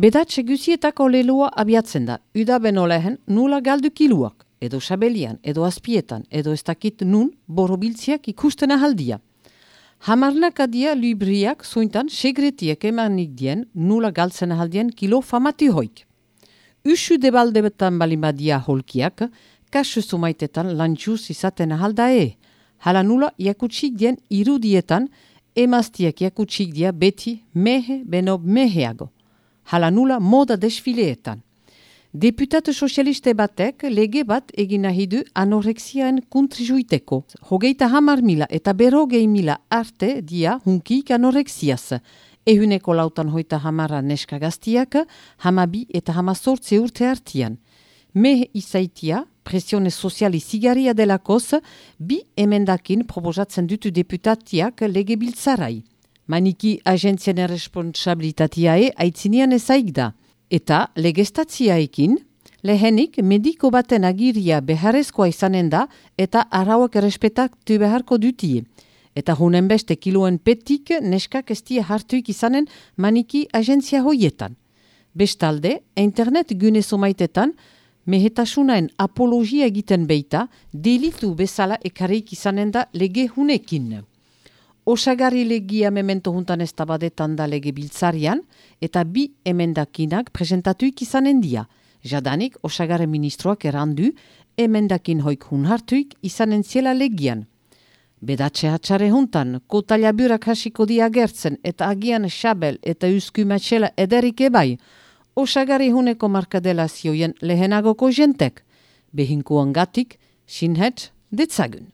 Bedatxe guzietako lelua abiatzen da, uda beno lehen nula galdu kiluak, edo sabelian, edo azpietan, edo ez dakit nun borobiltziak ikusten ahaldia. Hamarnak adia libriak zointan segretiek emanik dien nula galtzen ahaldien kilo famati hoik. Usu debaldebetan balimadia holkiak, kasu sumaitetan lantxuz izaten ahalda e. Hala nula jakutsik dien irudietan, emaztiak jakutsik dia beti mehe beno meheago. Hala nula moda desfileetan. Deputatu sozialiste batek lege bat egin nahi du anorexiaen kontrijuiteko. Hogeita hamar mila eta berrogei mila arte dia hunkik anorexiaz. Ehuneko lautan hoita hamara neska gaztiak, hamabi eta hamazortze urte hartian. Mehe izaitia, presione soziali zigaria delakoz, bi emendakin proposatzen dutu deputatiak lege biltzarai. Maniki agentzien responsabilitatiae aitzinian ezaik da. Eta legeztatziaekin, lehenik mediko baten agiria beharrezkoa izanen da eta arauak errespetak beharko dutie. Eta hunen beste kiloen petik neskak estie hartuik izanen maniki agentzia hoietan. Bestalde, internet gune somaitetan, mehetasunaen apologia egiten beita, delitu bezala ekareik izanen da lege hunekin. Osagarri legia memento juntan ez tabadetan da lege biltzarian, eta bi emendakinak presentatuik izanen dia. Jadanik, osagarri ministroak erandu, emendakin hoik hun hartuik izanen ziela legian. Bedatxe hatxare juntan, kotala burak hasiko dia gertzen eta agian xabel eta usku matxela ederik ebai, osagarri huneko markadela zioien lehenagoko jentek. Behinkuan gatik, sinhet, ditzagun.